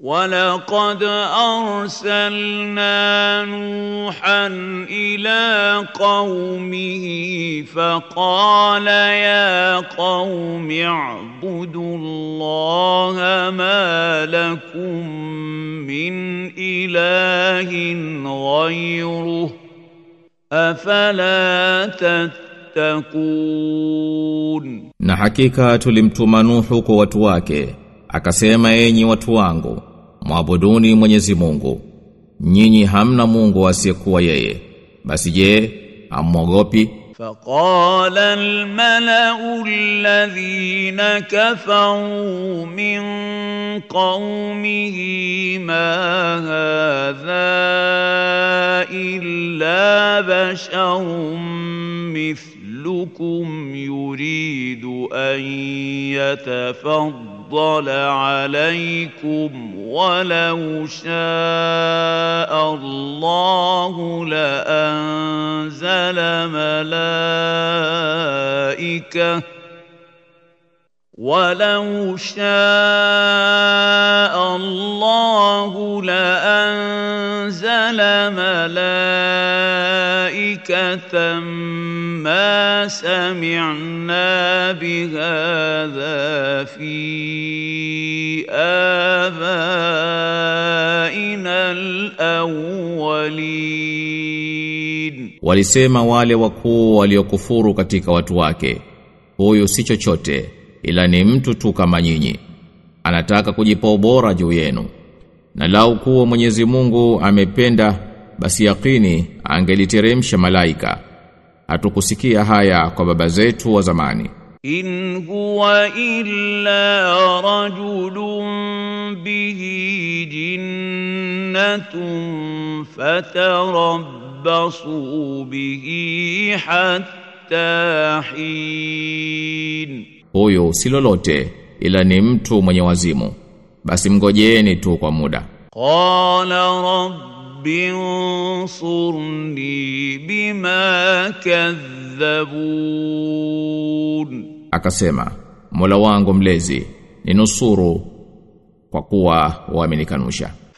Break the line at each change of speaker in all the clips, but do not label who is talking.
ولقد أرسلنا نوحا إلى قومه فقال يا قوم اعبدوا الله ما لكم من إله غيره أفلا تتقون
Na hakika tulimtuma Nuhu kwa watu wake, akasema enyi watu wangu, mwabuduni Mwenyezi Mungu. Nyinyi hamna Mungu asiyekuwa yeye. Basi je, hamwogopi?
فقال الملأ الذين كفروا من قومه ما هذا إلا بشر مثلكم يريد أن يتفضل عليكم ولو شاء الله لأنزل ملائكة. ولو شاء الله لأنزل ملائكة. ما سمعنا بهذا في dhalin.
walisema wale wakuu waliokufuru katika watu wake, huyu si chochote ila ni mtu tu kama nyinyi, anataka kujipa ubora juu yenu, na lau kuwa Mwenyezi Mungu amependa, basi yakini angeliteremsha malaika. Hatukusikia haya kwa baba zetu wa zamani.
In huwa illa rajulun bihi jinn fitnatun فَتَرَبَّصُوا بِهِ hatta حِينٍ
huyo si lolote ila ni mtu mwenye wazimu, basi mngojeeni tu kwa muda.
Qala rabbi ansurni bima kadhabun,
akasema Mola wangu mlezi ninusuru kwa kuwa wamenikanusha.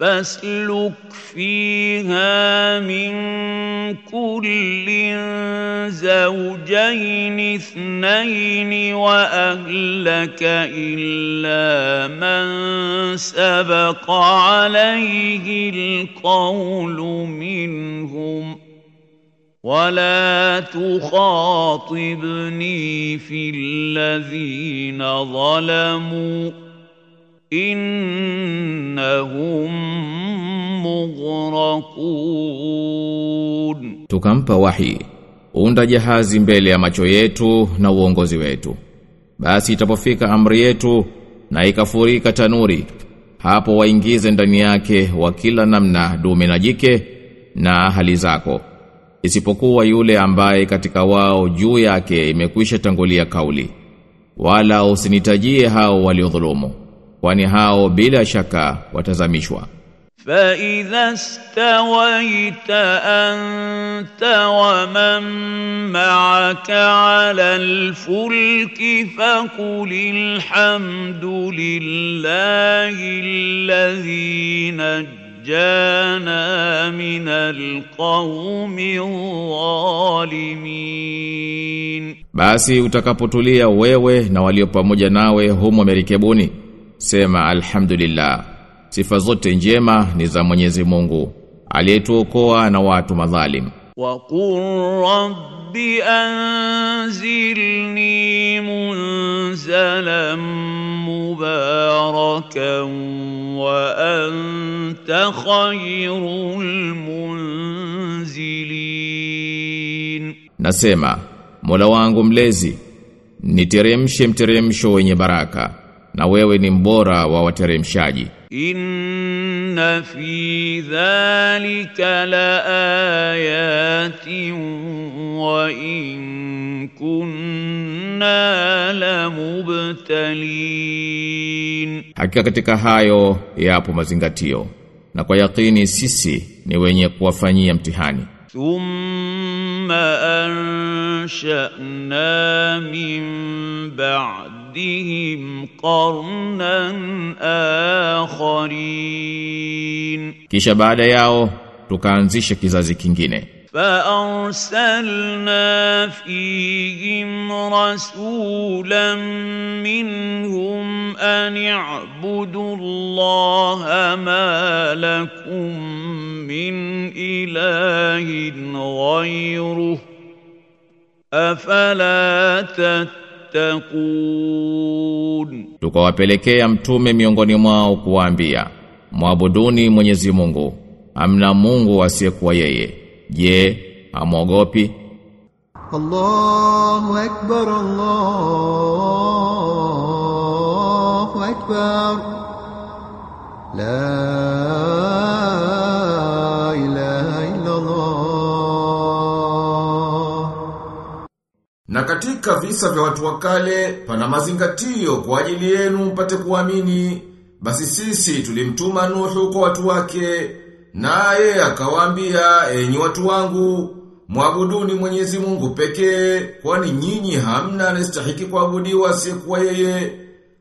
فاسلك فيها من كل زوجين اثنين وأهلك إلا من سبق عليه القول منهم. ولا تخاطبني في الذين ظلموا. Innahum mughraqun
Tukampa wahi, unda jahazi mbele ya macho yetu na uongozi wetu. Basi itapofika amri yetu na ikafurika tanuri, hapo waingize ndani yake wa kila namna dume na jike na hali zako. Isipokuwa yule ambaye katika wao juu yake imekwisha tangulia kauli. Wala usinitajie hao waliodhulumu, kwani hao bila shaka watazamishwa.
Fa idha stawaita anta wa man ma'aka 'ala al-fulki faqulil hamdulillahi alladhi najjana min al-qawmi zalimin
basi utakapotulia wewe na walio pamoja nawe humo merikebuni Sema alhamdulillah. Sifa zote njema ni za Mwenyezi Mungu aliyetuokoa na watu madhalim.
Wa qur rabbi anzilni munzalam mubarakan wa anta khayrul munzilin.
Nasema Mola wangu mlezi niteremshe mteremsho wenye baraka na wewe ni mbora wa wateremshaji.
Inna fi dhalika la ayati wa in kunna la mubtalin,
hakika katika hayo yapo mazingatio na kwa yakini sisi ni wenye kuwafanyia mtihani.
Thumma ansha'na min ba'd بعدهم قرنا آخرين.
Kisha baada yao tukaanzisha kizazi kingine.
فأرسلنا فيهم رسولا منهم أن اعبدوا الله ما لكم من إله غيره. أفلا تتقون tattaqun.
Tukawapelekea mtume miongoni mwao kuambia mwabuduni Mwenyezi Mungu, amna Mungu asiyekuwa yeye. Je, amwogopi?
Allahu akbar, Allahu akbar. La
Na katika visa vya watu wakale pana mazingatio kwa ajili yenu mpate kuamini. Basi sisi tulimtuma Nuhu kwa watu wake, naye akawaambia enyi watu wangu, mwabuduni Mwenyezi Mungu pekee, kwani nyinyi hamna anastahiki kuabudiwa asiyekuwa yeye.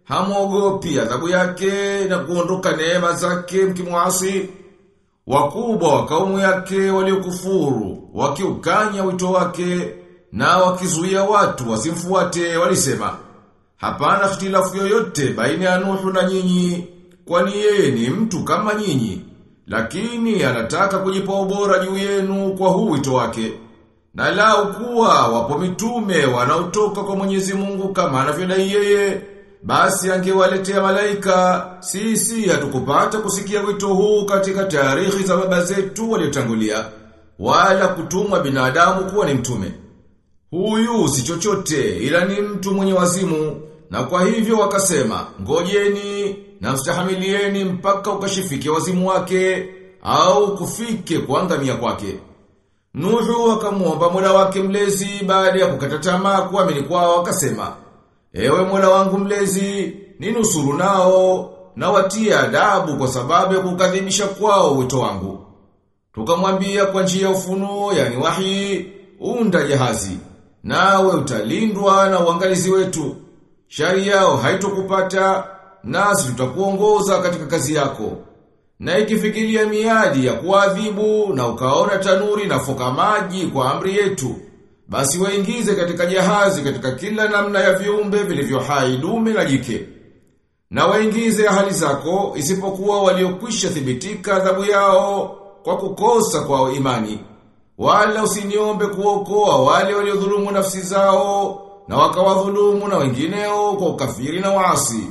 Hamuogopi adhabu yake na kuondoka neema zake mkimwasi. Wakubwa wa kaumu yake waliokufuru, wakiukanya wito wake, na wakizuia watu wasimfuate walisema, hapana ikhtilafu yoyote baina ya Nuhu na nyinyi, kwani yeye ni mtu kama nyinyi, lakini anataka kujipa ubora juu yenu kwa huu wito wake. Na lau kuwa wapo mitume wanaotoka kwa Mwenyezi Mungu kama anavyodai yeye, basi angewaletea malaika, sisi hatukupata kusikia wito huu katika tarehe za baba zetu waliotangulia, wala kutumwa binadamu kuwa ni mtume. Huyu si chochote ila ni mtu mwenye wazimu na kwa hivyo wakasema ngojeni na mstahamilieni mpaka ukashifike wazimu wake au kufike kuangamia kwake. Nuhu akamuomba Mola wake mlezi baada ya kukata tamaa kuamini kwao akasema Ewe Mola wangu mlezi ninusuru nao na watia adabu kwa sababu ya kukadhibisha kwao wito wangu. Tukamwambia kwa njia ya ufunuo yani wahi unda jahazi nawe utalindwa na uangalizi wetu. Shari yao haitokupata nasi tutakuongoza katika kazi yako. Na ikifikiria miadi ya kuadhibu na ukaona tanuri na foka maji kwa amri yetu, basi waingize katika jahazi katika kila namna ya viumbe vilivyo hai dume na jike. Na waingize ahali zako isipokuwa waliokwisha thibitika adhabu yao kwa kukosa kwa imani. Wala usiniombe kuokoa wale waliodhulumu nafsi zao na wakawadhulumu na wengineo kwa ukafiri na waasi.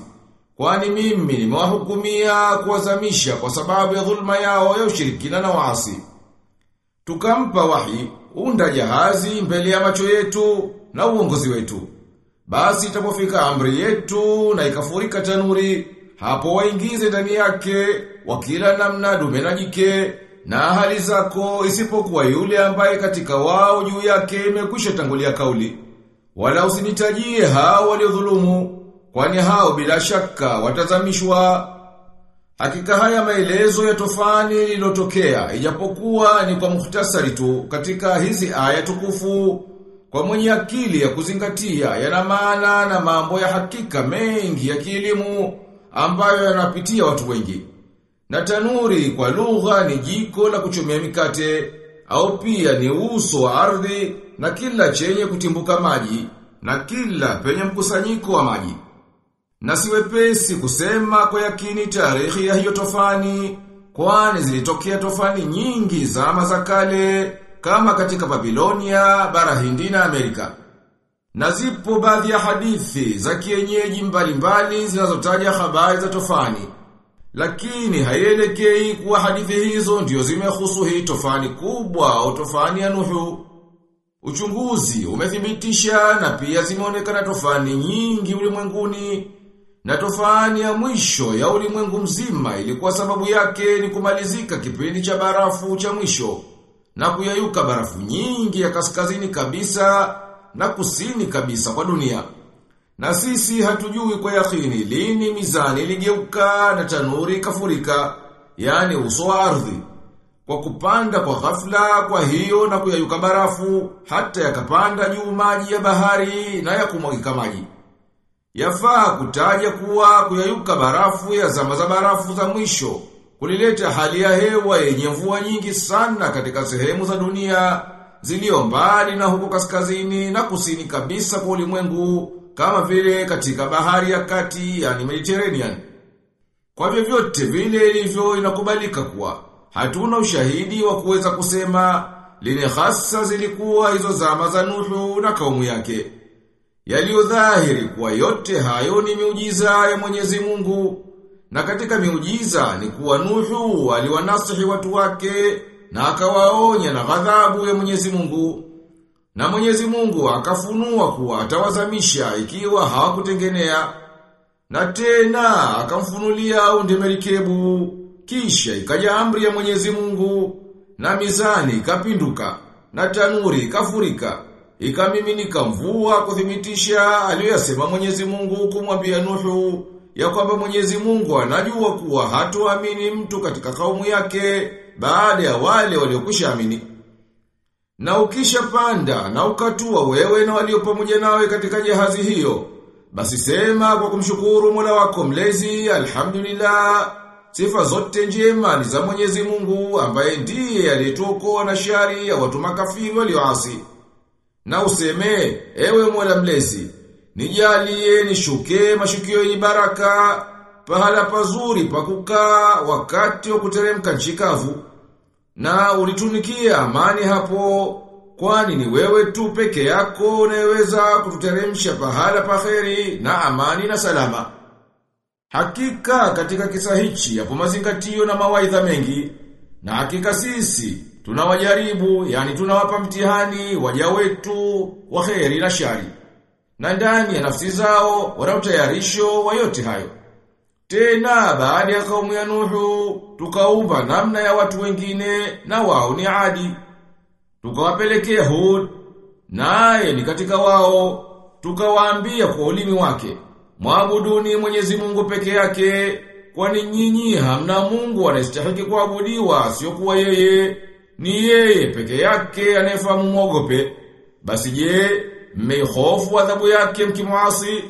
Kwani mimi nimewahukumia kuwazamisha kwa sababu ya dhulma yao ya ushirikina na waasi. Tukampa wahi unda jahazi mbele ya macho yetu na uongozi wetu. Basi itapofika amri yetu na ikafurika tanuri, hapo waingize ndani yake wakila namna dume na jike na hali zako isipokuwa yule ambaye katika wao juu yake imekwisha tangulia kauli. Wala usinitajie hao waliodhulumu, kwani hao bila shaka watazamishwa. Hakika haya maelezo ya tofani lilotokea, ijapokuwa ni kwa muhtasari tu katika hizi aya tukufu, kwa mwenye akili ya kuzingatia yana maana na mambo ya hakika mengi ya kielimu ambayo yanapitia watu wengi. Na tanuri kwa lugha ni jiko la kuchomea mikate, au pia ni uso wa ardhi na kila chenye kutimbuka maji, na kila penye mkusanyiko wa maji. Na siwepesi kusema kwa yakini tarehe ya hiyo tofani, kwani zilitokea tofani nyingi zama za kale, kama katika Babilonia, bara Hindi na Amerika. Na zipo baadhi ya hadithi za kienyeji mbalimbali zinazotaja habari za tofani. Lakini haielekei kuwa hadithi hizo ndio zimehusu hii tofani kubwa au tofani ya Nuhu. Uchunguzi umethibitisha na pia zimeonekana tofani nyingi ulimwenguni na tofani ya mwisho ya ulimwengu mzima ilikuwa sababu yake ni kumalizika kipindi cha barafu cha mwisho na kuyayuka barafu nyingi ya kaskazini kabisa na kusini kabisa kwa dunia. Na sisi hatujui kwa yakini lini mizani iligeuka na tanuri kafurika yani uso wa ardhi. Kwa kupanda kwa ghafla kwa hiyo na kuyayuka barafu, hata yakapanda juu maji ya bahari na ya kumwagika maji. Yafaa kutaja kuwa kuyayuka barafu ya zama za barafu za mwisho, kulileta hali ya hewa yenye mvua nyingi sana katika sehemu za dunia, zilio mbali na huko kaskazini na kusini kabisa kwa ulimwengu, kama vile katika bahari ya kati, yani Mediterranean. Kwa vyovyote vile ilivyo inakubalika kuwa, hatuna ushahidi wa kuweza kusema, lini hasa zilikuwa hizo zama za Nuhu na kaumu yake. Yaliyo dhahiri kuwa yote hayo ni miujiza ya Mwenyezi Mungu. Na katika miujiza ni kuwa Nuhu aliwanasihi watu wake na akawaonya na ghadhabu ya Mwenyezi Mungu. Na Mwenyezi Mungu akafunua kuwa atawazamisha ikiwa hawakutengenea. Na tena akamfunulia aunde merikebu. Kisha ikaja amri ya Mwenyezi Mungu na mizani ikapinduka na tanuri ikafurika ikamiminika mvua kuthibitisha aliyoyasema Mwenyezi Mungu kumwambia Nuhu ya kwamba Mwenyezi Mungu anajua kuwa hatuamini mtu katika kaumu yake baada ya wale waliokwisha amini. Na ukisha panda na ukatua wewe na walio pamoja nawe katika jahazi hiyo, basi sema kwa kumshukuru Mola wako mlezi, alhamdulillah. Sifa zote njema ni za Mwenyezi Mungu ambaye ndiye aliyetuokoa na shari ya watu makafiri walioasi. Na useme, ewe Mola mlezi, nijalie nishuke mashukio yenye baraka, pahala pazuri pa kukaa wakati wa kuteremka nchi kavu. Na ulitunikia amani hapo, kwani ni wewe tu peke yako unayeweza kututeremsha pahala paheri na amani na salama. Hakika katika kisa hichi yapo mazingatio na mawaidha mengi, na hakika sisi tunawajaribu, yani tunawapa mtihani waja wetu wa kheri na shari. Na ndani ya nafsi zao wana utayarisho wa yote hayo. Tena baada ya kaumu ya Nuhu tukaumba namna ya watu wengine na wao ni Adi. Tukawapelekea Hud naye ni katika wao tukawaambia kwa ulimi wake Mwabuduni Mwenyezi Mungu peke yake kwani nyinyi hamna Mungu anastahili kuabudiwa sio kuwa yeye ni yeye peke yake anayefahamu mwogope basi je mmehofu adhabu yake mkimwasi